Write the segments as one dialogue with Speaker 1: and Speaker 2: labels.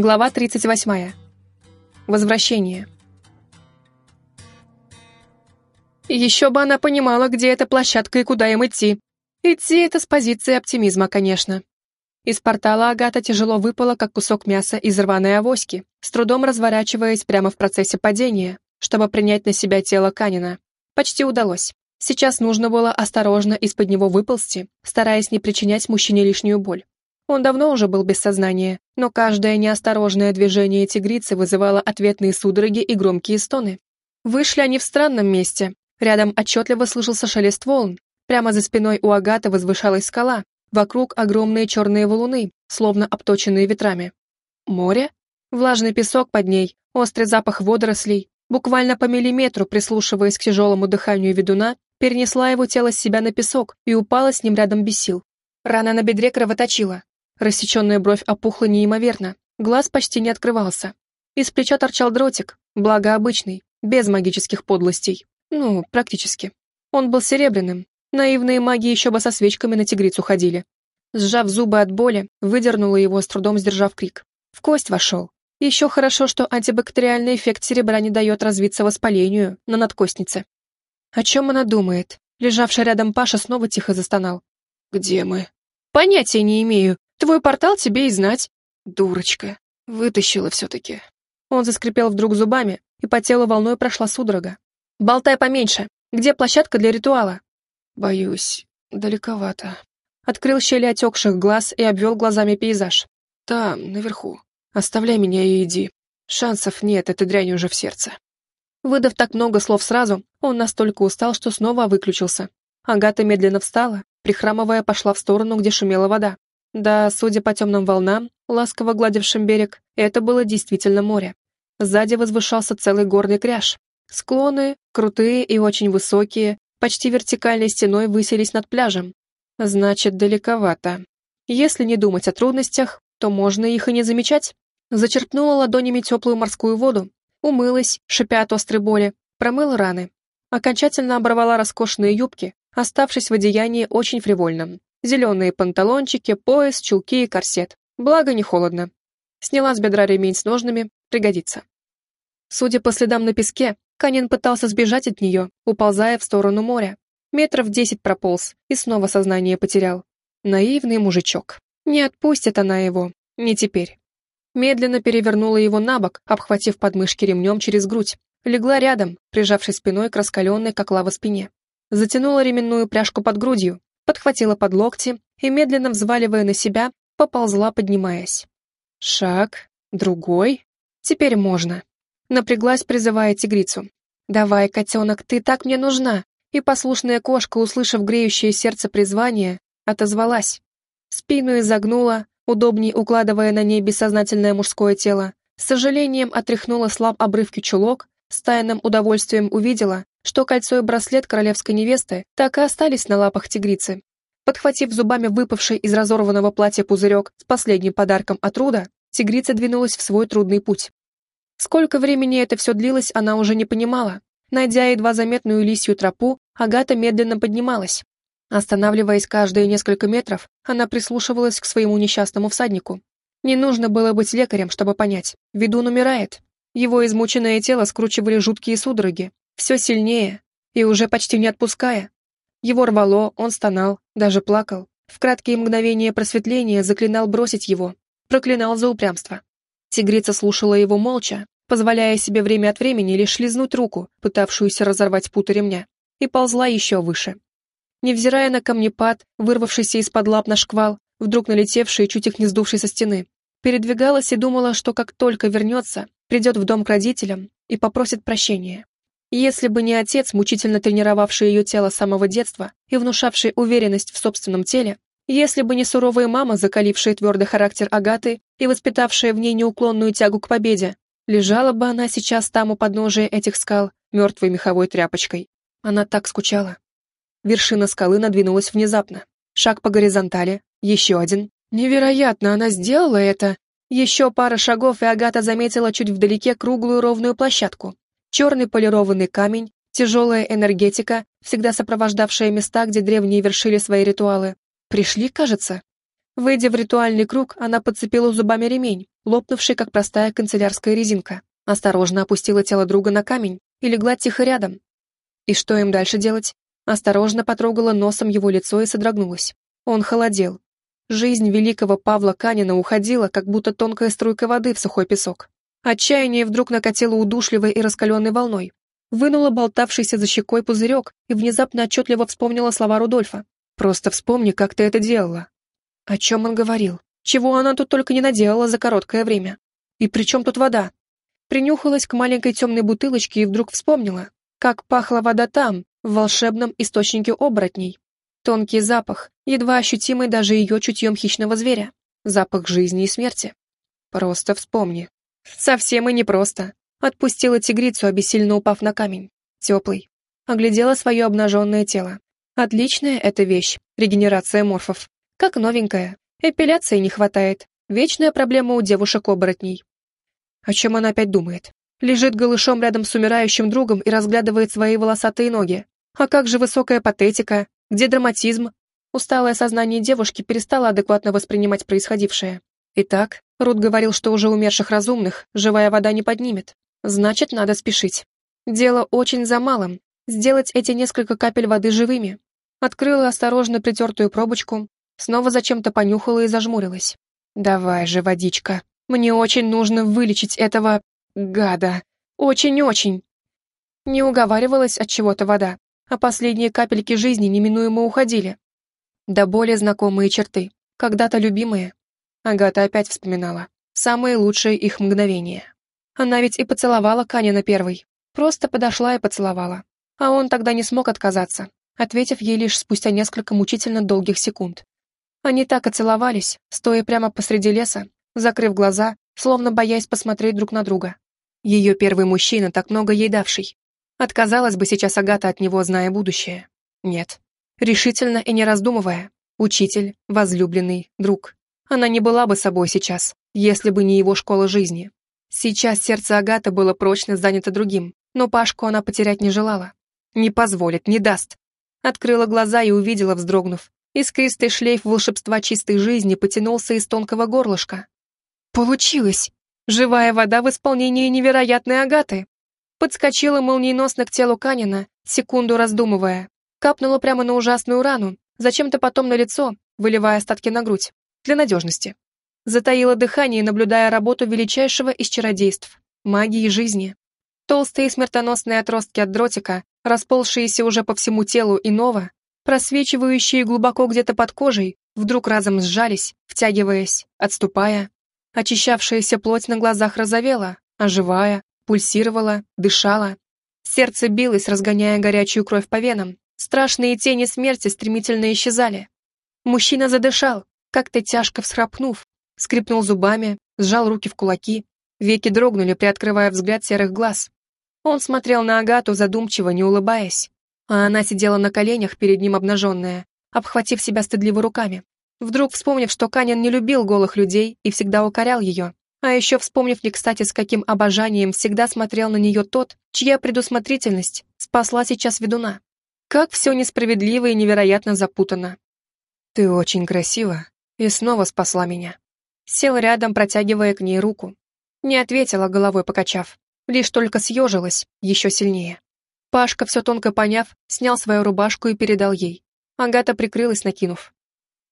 Speaker 1: Глава 38. Возвращение. Еще бы она понимала, где эта площадка и куда им идти. Идти это с позиции оптимизма, конечно. Из портала Агата тяжело выпала, как кусок мяса из рваной авоськи, с трудом разворачиваясь прямо в процессе падения, чтобы принять на себя тело Канина. Почти удалось. Сейчас нужно было осторожно из-под него выползти, стараясь не причинять мужчине лишнюю боль. Он давно уже был без сознания, но каждое неосторожное движение тигрицы вызывало ответные судороги и громкие стоны. Вышли они в странном месте. Рядом отчетливо слышался шелест волн. Прямо за спиной у Агаты возвышалась скала. Вокруг огромные черные валуны, словно обточенные ветрами. Море? Влажный песок под ней, острый запах водорослей. Буквально по миллиметру, прислушиваясь к тяжелому дыханию ведуна, перенесла его тело с себя на песок и упала с ним рядом без сил. Рана на бедре кровоточила, Рассеченная бровь опухла неимоверно, глаз почти не открывался. Из плеча торчал дротик, благо обычный, без магических подлостей. Ну, практически. Он был серебряным. Наивные маги еще бы со свечками на тигрицу ходили. Сжав зубы от боли, выдернула его, с трудом сдержав крик. В кость вошел. Еще хорошо, что антибактериальный эффект серебра не дает развиться воспалению на надкостнице. О чем она думает? Лежавший рядом Паша снова тихо застонал. «Где мы?» «Понятия не имею. Твой портал тебе и знать. Дурочка. Вытащила все-таки. Он заскрипел вдруг зубами, и по телу волной прошла судорога. Болтай поменьше. Где площадка для ритуала? Боюсь, далековато. Открыл щели отекших глаз и обвел глазами пейзаж. Там, наверху. Оставляй меня и иди. Шансов нет, эта дрянь уже в сердце. Выдав так много слов сразу, он настолько устал, что снова выключился. Агата медленно встала, прихрамывая, пошла в сторону, где шумела вода. Да, судя по темным волнам, ласково гладившим берег, это было действительно море. Сзади возвышался целый горный кряж. Склоны, крутые и очень высокие, почти вертикальной стеной высились над пляжем. Значит, далековато. Если не думать о трудностях, то можно их и не замечать. Зачерпнула ладонями теплую морскую воду, умылась, шипя от острой боли, промыла раны. Окончательно оборвала роскошные юбки, оставшись в одеянии очень фривольным. Зеленые панталончики, пояс, чулки и корсет. Благо, не холодно. Сняла с бедра ремень с ножными, пригодится. Судя по следам на песке, Канин пытался сбежать от нее, уползая в сторону моря. Метров десять прополз и снова сознание потерял. Наивный мужичок. Не отпустит она его. Не теперь. Медленно перевернула его на бок, обхватив подмышки ремнем через грудь. Легла рядом, прижавшись спиной к раскаленной, как лава спине. Затянула ременную пряжку под грудью, подхватила под локти и, медленно взваливая на себя, поползла, поднимаясь. Шаг, другой. Теперь можно. Напряглась, призывая тигрицу. «Давай, котенок, ты так мне нужна!» И послушная кошка, услышав греющее сердце призвание, отозвалась. Спину изогнула, удобней укладывая на ней бессознательное мужское тело. С сожалением отряхнула слаб обрывки чулок, с тайным удовольствием увидела, что кольцо и браслет королевской невесты так и остались на лапах тигрицы. Подхватив зубами выпавший из разорванного платья пузырек с последним подарком от Руда, тигрица двинулась в свой трудный путь. Сколько времени это все длилось, она уже не понимала. Найдя едва заметную лисью тропу, Агата медленно поднималась. Останавливаясь каждые несколько метров, она прислушивалась к своему несчастному всаднику. Не нужно было быть лекарем, чтобы понять. Ведун умирает. Его измученное тело скручивали жуткие судороги, все сильнее и уже почти не отпуская. Его рвало, он стонал, даже плакал. В краткие мгновения просветления заклинал бросить его, проклинал за упрямство. Тигрица слушала его молча, позволяя себе время от времени лишь лизнуть руку, пытавшуюся разорвать путы ремня, и ползла еще выше. Невзирая на камнепад, вырвавшийся из-под лап на шквал, вдруг налетевший и чуть их не сдувший со стены, передвигалась и думала, что как только вернется, придет в дом к родителям и попросит прощения. Если бы не отец, мучительно тренировавший ее тело с самого детства и внушавший уверенность в собственном теле, если бы не суровая мама, закалившая твердый характер Агаты и воспитавшая в ней неуклонную тягу к победе, лежала бы она сейчас там у подножия этих скал, мертвой меховой тряпочкой. Она так скучала. Вершина скалы надвинулась внезапно. Шаг по горизонтали, еще один. Невероятно, она сделала это. Еще пара шагов, и Агата заметила чуть вдалеке круглую ровную площадку, черный полированный камень, тяжелая энергетика, всегда сопровождавшая места, где древние вершили свои ритуалы. Пришли, кажется. Выйдя в ритуальный круг, она подцепила зубами ремень, лопнувший, как простая канцелярская резинка, осторожно опустила тело друга на камень и легла тихо рядом. И что им дальше делать? Осторожно потрогала носом его лицо и содрогнулась. Он холодел. Жизнь великого Павла Канина уходила, как будто тонкая струйка воды в сухой песок. Отчаяние вдруг накатило удушливой и раскаленной волной. Вынула болтавшийся за щекой пузырек и внезапно отчетливо вспомнила слова Рудольфа. «Просто вспомни, как ты это делала». О чем он говорил? Чего она тут только не наделала за короткое время? И при чем тут вода? Принюхалась к маленькой темной бутылочке и вдруг вспомнила, как пахла вода там, в волшебном источнике оборотней. Тонкий запах, едва ощутимый даже ее чутьем хищного зверя. Запах жизни и смерти. Просто вспомни. Совсем и непросто. Отпустила тигрицу, обессильно упав на камень. Теплый. Оглядела свое обнаженное тело. Отличная эта вещь, регенерация морфов. Как новенькая. Эпиляции не хватает. Вечная проблема у девушек-оборотней. О чем она опять думает? Лежит голышом рядом с умирающим другом и разглядывает свои волосатые ноги. А как же высокая патетика? Где драматизм? Усталое сознание девушки перестало адекватно воспринимать происходившее. Итак, Рут говорил, что уже умерших разумных живая вода не поднимет. Значит, надо спешить. Дело очень за малым. Сделать эти несколько капель воды живыми. Открыла осторожно притертую пробочку, снова зачем-то понюхала и зажмурилась. «Давай же, водичка. Мне очень нужно вылечить этого... гада. Очень-очень». Не уговаривалась от чего-то вода, а последние капельки жизни неминуемо уходили. До более знакомые черты, когда-то любимые. Агата опять вспоминала. Самые лучшие их мгновения. Она ведь и поцеловала Канина первой. Просто подошла и поцеловала. А он тогда не смог отказаться, ответив ей лишь спустя несколько мучительно долгих секунд. Они так и целовались, стоя прямо посреди леса, закрыв глаза, словно боясь посмотреть друг на друга. Ее первый мужчина, так много ей давший. Отказалась бы сейчас Агата от него, зная будущее. Нет. Решительно и не раздумывая. Учитель, возлюбленный, друг. Она не была бы собой сейчас, если бы не его школа жизни. Сейчас сердце Агаты было прочно занято другим, но Пашку она потерять не желала. Не позволит, не даст. Открыла глаза и увидела, вздрогнув. Искристый шлейф волшебства чистой жизни потянулся из тонкого горлышка. Получилось! Живая вода в исполнении невероятной Агаты. Подскочила молниеносно к телу Канина, секунду раздумывая. Капнула прямо на ужасную рану, зачем-то потом на лицо, выливая остатки на грудь. Для надежности затаила дыхание, наблюдая работу величайшего из чародейств — магии жизни. Толстые смертоносные отростки от дротика, расползшиеся уже по всему телу иного, просвечивающие глубоко где-то под кожей, вдруг разом сжались, втягиваясь, отступая. Очищавшаяся плоть на глазах разовела, оживая, пульсировала, дышала. Сердце билось, разгоняя горячую кровь по венам. Страшные тени смерти стремительно исчезали. Мужчина задышал, как-то тяжко всхрапнув, скрипнул зубами, сжал руки в кулаки, веки дрогнули, приоткрывая взгляд серых глаз. Он смотрел на Агату, задумчиво, не улыбаясь, а она сидела на коленях перед ним обнаженная, обхватив себя стыдливо руками. Вдруг вспомнив, что Канин не любил голых людей и всегда укорял ее, а еще вспомнив не кстати, с каким обожанием всегда смотрел на нее тот, чья предусмотрительность спасла сейчас ведуна. Как все несправедливо и невероятно запутано. «Ты очень красива и снова спасла меня», Сел рядом, протягивая к ней руку. Не ответила, головой покачав. Лишь только съежилась, еще сильнее. Пашка, все тонко поняв, снял свою рубашку и передал ей. Агата прикрылась, накинув.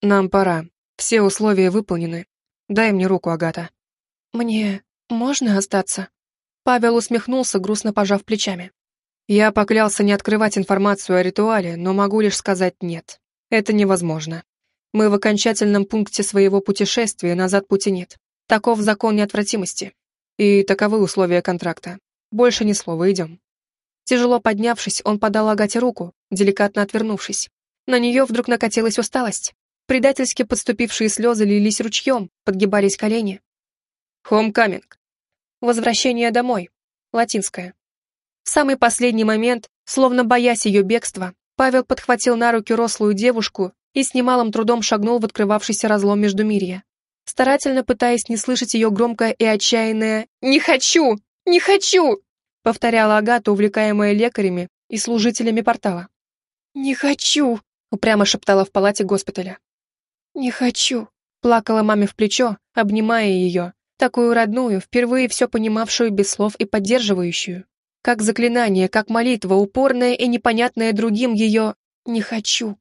Speaker 1: «Нам пора. Все условия выполнены. Дай мне руку, Агата». «Мне можно остаться?» Павел усмехнулся, грустно пожав плечами. «Я поклялся не открывать информацию о ритуале, но могу лишь сказать нет. Это невозможно. Мы в окончательном пункте своего путешествия, назад пути нет. Таков закон неотвратимости. И таковы условия контракта. Больше ни слова, идем. Тяжело поднявшись, он подал Агате руку, деликатно отвернувшись. На нее вдруг накатилась усталость. Предательски подступившие слезы лились ручьем, подгибались колени. Хомкаминг. Возвращение домой. Латинское. В самый последний момент, словно боясь ее бегства, Павел подхватил на руки рослую девушку и с немалым трудом шагнул в открывавшийся разлом между мирья, старательно пытаясь не слышать ее громкое и отчаянное «Не хочу! Не хочу!» повторяла Агата, увлекаемая лекарями и служителями портала. «Не хочу!» упрямо шептала в палате госпиталя. «Не хочу!» Плакала маме в плечо, обнимая ее, такую родную, впервые все понимавшую без слов и поддерживающую. Как заклинание, как молитва, упорная и непонятная другим ее «не хочу».